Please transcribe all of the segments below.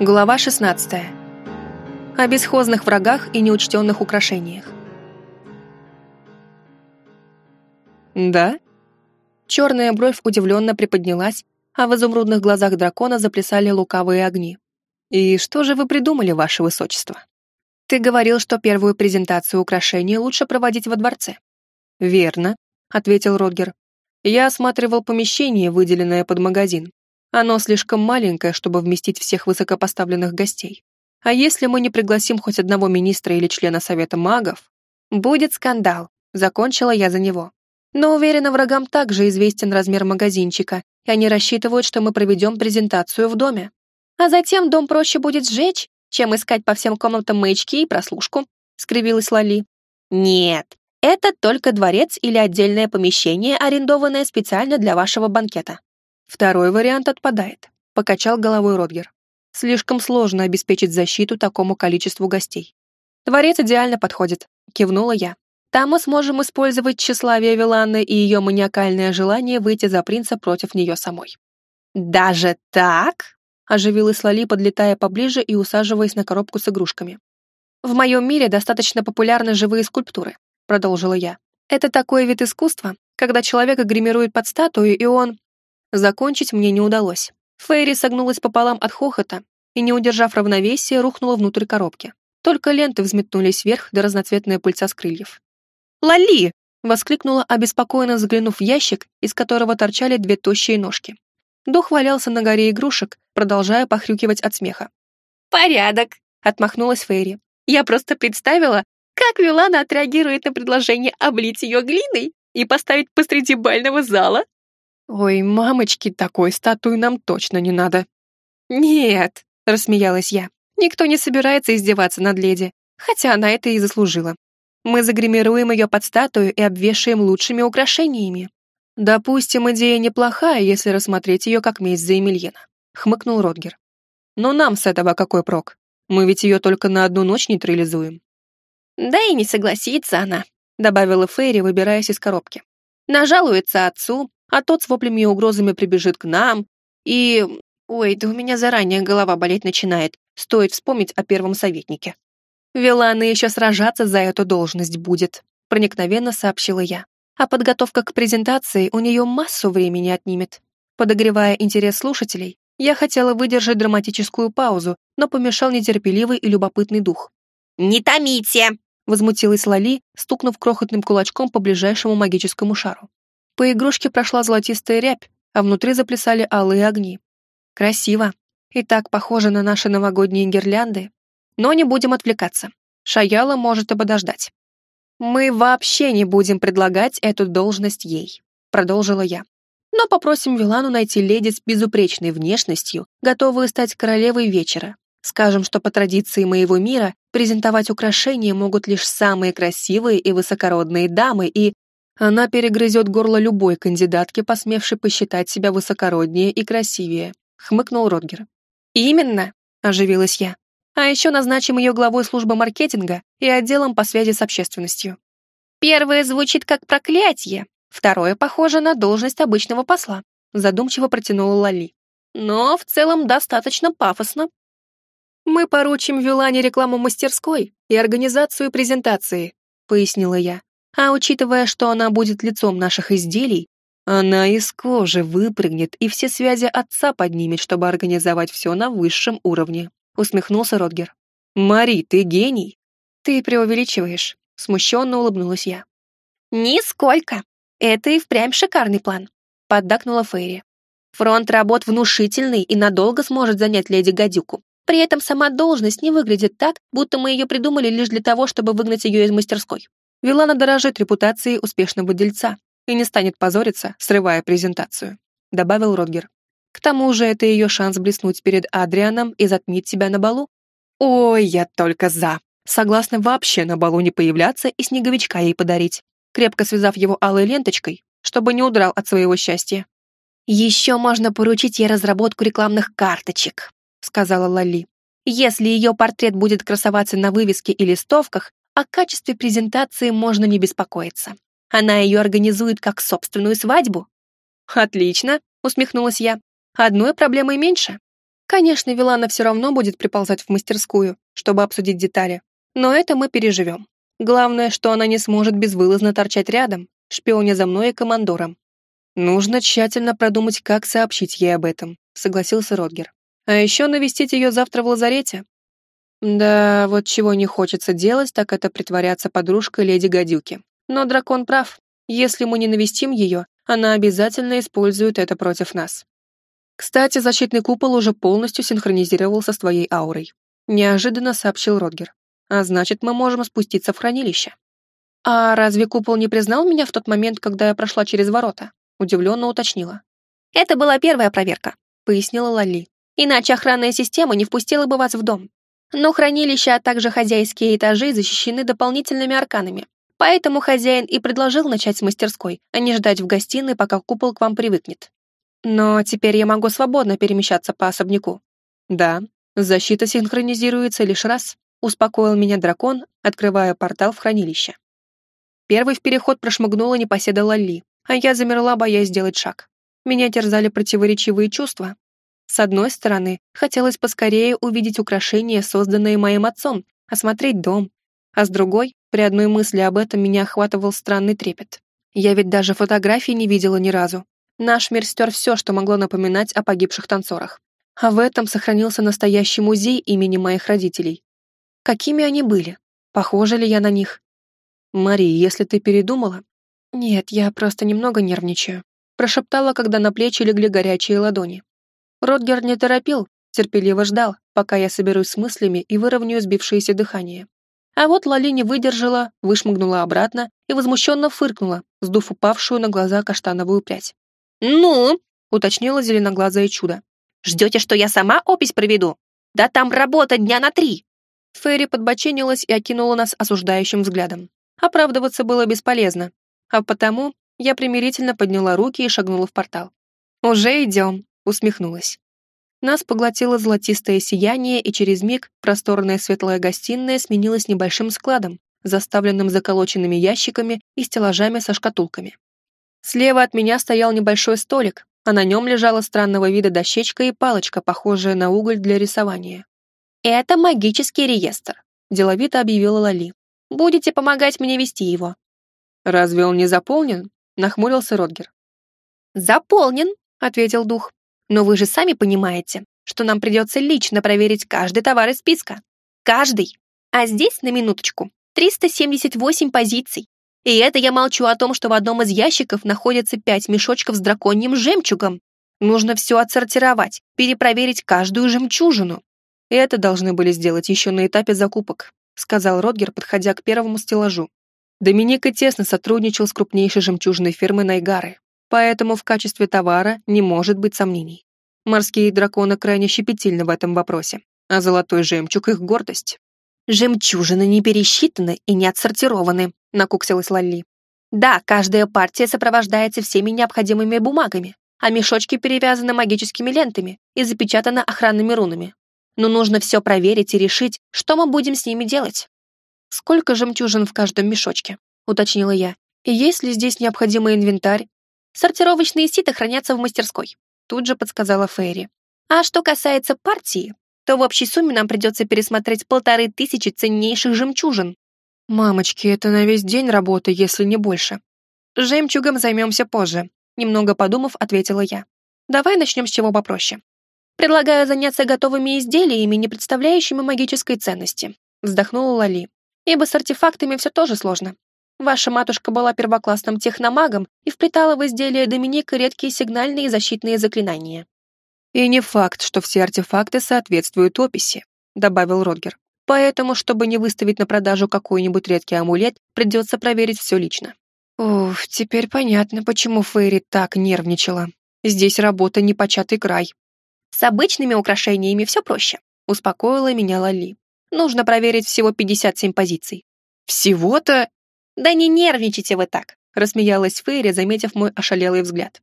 Глава 16. О бесхозных врагах и неучтенных украшениях. «Да?» Черная бровь удивленно приподнялась, а в изумрудных глазах дракона заплясали лукавые огни. «И что же вы придумали, ваше высочество?» «Ты говорил, что первую презентацию украшений лучше проводить во дворце». «Верно», — ответил Рогер. «Я осматривал помещение, выделенное под магазин, оно слишком маленькое, чтобы вместить всех высокопоставленных гостей. А если мы не пригласим хоть одного министра или члена Совета магов, будет скандал, закончила я за него. Но уверена, врагам также известен размер магазинчика, и они рассчитывают, что мы проведем презентацию в доме. А затем дом проще будет сжечь, чем искать по всем комнатам маячки и прослушку», — скривилась Лали. «Нет, это только дворец или отдельное помещение, арендованное специально для вашего банкета. Второй вариант отпадает, покачал головой Родгер. Слишком сложно обеспечить защиту такому количеству гостей. Дворец идеально подходит, кивнула я. Там мы сможем использовать тщеславие Виланны и ее маниакальное желание выйти за принца против нее самой. «Даже так?» — оживилась Лали, подлетая поближе и усаживаясь на коробку с игрушками. «В моем мире достаточно популярны живые скульптуры», — продолжила я. «Это такой вид искусства, когда человека гримируют под статую, и он Закончить мне не удалось. Фейри согнулась пополам от хохота и, не удержав равновесия, рухнула внутрь коробки. Только ленты взметнулись вверх до разноцветная пыльца с крыльев. «Лали!» — воскликнула, обеспокоенно взглянув в ящик, из которого торчали две тощие ножки. Дух валялся на горе игрушек, продолжая похрюкивать от смеха. «Порядок!» — отмахнулась Фейри. «Я просто представила, как Вилана отреагирует на предложение облить ее глиной и поставить посреди бального зала. «Ой, мамочки, такой статуи нам точно не надо». «Нет», — рассмеялась я, — «никто не собирается издеваться над леди, хотя она это и заслужила. Мы загримируем ее под статую и обвешаем лучшими украшениями. Допустим, идея неплохая, если рассмотреть ее как месть за Эмильена», — хмыкнул Ротгер. «Но нам с этого какой прок? Мы ведь ее только на одну ночь нейтрализуем». «Да и не согласится она», — добавила Фейри, выбираясь из коробки. «Нажалуется отцу, а тот с воплями и угрозами прибежит к нам, и... Ой, да у меня заранее голова болеть начинает, стоит вспомнить о первом советнике. Вилана еще сражаться за эту должность будет, проникновенно сообщила я. А подготовка к презентации у нее массу времени отнимет. Подогревая интерес слушателей, я хотела выдержать драматическую паузу, но помешал нетерпеливый и любопытный дух. «Не томите!» — возмутилась Лали, стукнув крохотным кулачком по ближайшему магическому шару. По игрушке прошла золотистая рябь, а внутри заплясали алые огни. Красиво. И так похоже на наши новогодние гирлянды. Но не будем отвлекаться. Шаяла может и подождать. «Мы вообще не будем предлагать эту должность ей», — продолжила я. «Но попросим Вилану найти леди с безупречной внешностью, готовую стать королевой вечера. Скажем, что по традиции моего мира презентовать украшения могут лишь самые красивые и высокородные дамы и она перегрызет горло любой кандидатки, посмевшей посчитать себя высокороднее и красивее», — хмыкнул Родгер. «Именно», — оживилась я. «А еще назначим ее главой службы маркетинга и отделом по связи с общественностью». «Первое звучит как проклятие, второе похоже на должность обычного посла», — задумчиво протянула Лали. «Но в целом достаточно пафосно». «Мы поручим Вилане рекламу мастерской и организацию презентации», — пояснила я. А учитывая, что она будет лицом наших изделий, она из кожи выпрыгнет и все связи отца поднимет, чтобы организовать все на высшем уровне», — усмехнулся Родгер. «Мари, ты гений!» «Ты преувеличиваешь», — смущенно улыбнулась я. «Нисколько. Это и впрямь шикарный план», — поддакнула Фейри. «Фронт работ внушительный и надолго сможет занять леди Гадюку. При этом сама должность не выглядит так, будто мы ее придумали лишь для того, чтобы выгнать ее из мастерской. Вилана дорожит репутацией успешного дельца и не станет позориться, срывая презентацию», — добавил Родгер. «К тому же это ее шанс блеснуть перед Адрианом и затмить себя на балу». «Ой, я только за!» Согласна вообще на балу не появляться и снеговичка ей подарить, крепко связав его алой ленточкой, чтобы не удрал от своего счастья. «Еще можно поручить ей разработку рекламных карточек», — сказала Лали. «Если ее портрет будет красоваться на вывеске и листовках, о качестве презентации можно не беспокоиться. Она ее организует как собственную свадьбу. Отлично, усмехнулась я. Одной проблемой меньше. Конечно, Вилана все равно будет приползать в мастерскую, чтобы обсудить детали, но это мы переживем. Главное, что она не сможет безвылазно торчать рядом, шпионя за мной и командором. Нужно тщательно продумать, как сообщить ей об этом, согласился Родгер. А еще навестить ее завтра в лазарете. Да, вот чего не хочется делать, так это притворяться подружкой леди Гадюки. Но дракон прав. Если мы не навестим ее, она обязательно использует это против нас. Кстати, защитный купол уже полностью синхронизировался с твоей аурой. Неожиданно сообщил Родгер. А значит, мы можем спуститься в хранилище. А разве купол не признал меня в тот момент, когда я прошла через ворота? Удивленно уточнила. Это была первая проверка, пояснила Лали. Иначе охранная система не впустила бы вас в дом. Но хранилище, а также хозяйские этажи защищены дополнительными арканами. Поэтому хозяин и предложил начать с мастерской, а не ждать в гостиной, пока купол к вам привыкнет. Но теперь я могу свободно перемещаться по особняку. Да, защита синхронизируется лишь раз, успокоил меня дракон, открывая портал в хранилище. Первый в переход прошмыгнула непоседа Лалли, а я замерла, боясь сделать шаг. Меня терзали противоречивые чувства. С одной стороны, хотелось поскорее увидеть украшения, созданные моим отцом, осмотреть дом, а с другой, при одной мысли об этом меня охватывал странный трепет. Я ведь даже фотографий не видела ни разу. Наш мир стер все, что могло напоминать о погибших танцорах. А в этом сохранился настоящий музей имени моих родителей. Какими они были? Похожа ли я на них? Мари, если ты передумала... Нет, я просто немного нервничаю. Прошептала, когда на плечи легли горячие ладони. Ротгер не торопил, терпеливо ждал, пока я соберусь с мыслями и выровняю сбившееся дыхание. А вот Лали не выдержала, вышмыгнула обратно и возмущенно фыркнула, сдув упавшую на глаза каштановую прядь. «Ну?» — уточнила зеленоглазое чудо. «Ждете, что я сама опись проведу? Да там работа дня на три!» Ферри подбоченилась и окинула нас осуждающим взглядом. Оправдываться было бесполезно, а потому я примирительно подняла руки и шагнула в портал. «Уже идем», — усмехнулась. Нас поглотило золотистое сияние, и через миг просторная светлая гостиная сменилась небольшим складом, заставленным заколоченными ящиками и стеллажами со шкатулками. Слева от меня стоял небольшой столик, а на нем лежала странного вида дощечка и палочка, похожая на уголь для рисования. «Это магический реестр», — деловито объявила Лали. «Будете помогать мне вести его». «Разве он не заполнен?» — нахмурился Родгер. «Заполнен», — ответил дух. Но вы же сами понимаете, что нам придется лично проверить каждый товар из списка. Каждый. А здесь, на минуточку, 378 позиций. И это я молчу о том, что в одном из ящиков находится пять мешочков с драконьим жемчугом. Нужно все отсортировать, перепроверить каждую жемчужину. И это должны были сделать еще на этапе закупок, сказал Родгер, подходя к первому стеллажу. Доминика тесно сотрудничал с крупнейшей жемчужной фирмой Найгары поэтому в качестве товара не может быть сомнений. Морские драконы крайне щепетильны в этом вопросе, а золотой жемчуг — их гордость. «Жемчужины не пересчитаны и не отсортированы», — накуксилась Лалли. «Да, каждая партия сопровождается всеми необходимыми бумагами, а мешочки перевязаны магическими лентами и запечатаны охранными рунами. Но нужно все проверить и решить, что мы будем с ними делать». «Сколько жемчужин в каждом мешочке?» — уточнила я. «И есть ли здесь необходимый инвентарь Сортировочные ситы хранятся в мастерской», тут же подсказала Фейри. «А что касается партии, то в общей сумме нам придется пересмотреть полторы тысячи ценнейших жемчужин». «Мамочки, это на весь день работы, если не больше». «Жемчугом займемся позже», немного подумав, ответила я. «Давай начнем с чего попроще. Предлагаю заняться готовыми изделиями, не представляющими магической ценности», вздохнула Лали. «Ибо с артефактами все тоже сложно. Ваша матушка была первоклассным техномагом и вплетала в изделия Доминика редкие сигнальные и защитные заклинания. «И не факт, что все артефакты соответствуют описи», — добавил Родгер. «Поэтому, чтобы не выставить на продажу какой-нибудь редкий амулет, придется проверить все лично». Уф, теперь понятно, почему Фейри так нервничала. Здесь работа непочатый край. «С обычными украшениями все проще», — успокоила меня Лали. «Нужно проверить всего 57 позиций». «Всего-то?» «Да не нервничайте вы так», — рассмеялась Фейри, заметив мой ошалелый взгляд.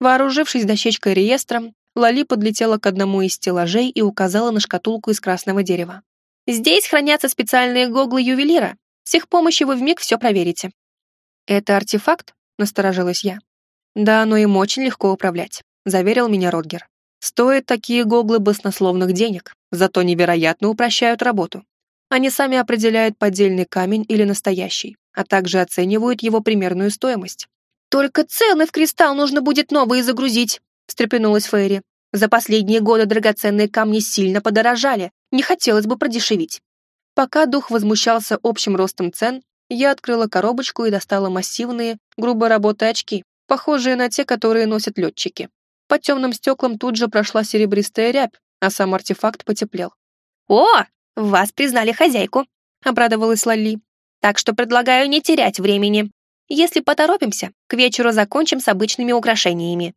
Вооружившись дощечкой реестром, Лали подлетела к одному из стеллажей и указала на шкатулку из красного дерева. «Здесь хранятся специальные гоглы ювелира. С их помощью вы вмиг все проверите». «Это артефакт?» — насторожилась я. «Да, но им очень легко управлять», — заверил меня Родгер. Стоят такие гоглы баснословных денег, зато невероятно упрощают работу. Они сами определяют поддельный камень или настоящий, а также оценивают его примерную стоимость. «Только цены в кристалл нужно будет новые загрузить», — встрепенулась Фейри. «За последние годы драгоценные камни сильно подорожали, не хотелось бы продешевить». Пока дух возмущался общим ростом цен, я открыла коробочку и достала массивные, грубо работы очки, похожие на те, которые носят летчики. По темным стеклам тут же прошла серебристая рябь, а сам артефакт потеплел. «О, вас признали хозяйку», — обрадовалась Лали. «Так что предлагаю не терять времени. Если поторопимся, к вечеру закончим с обычными украшениями».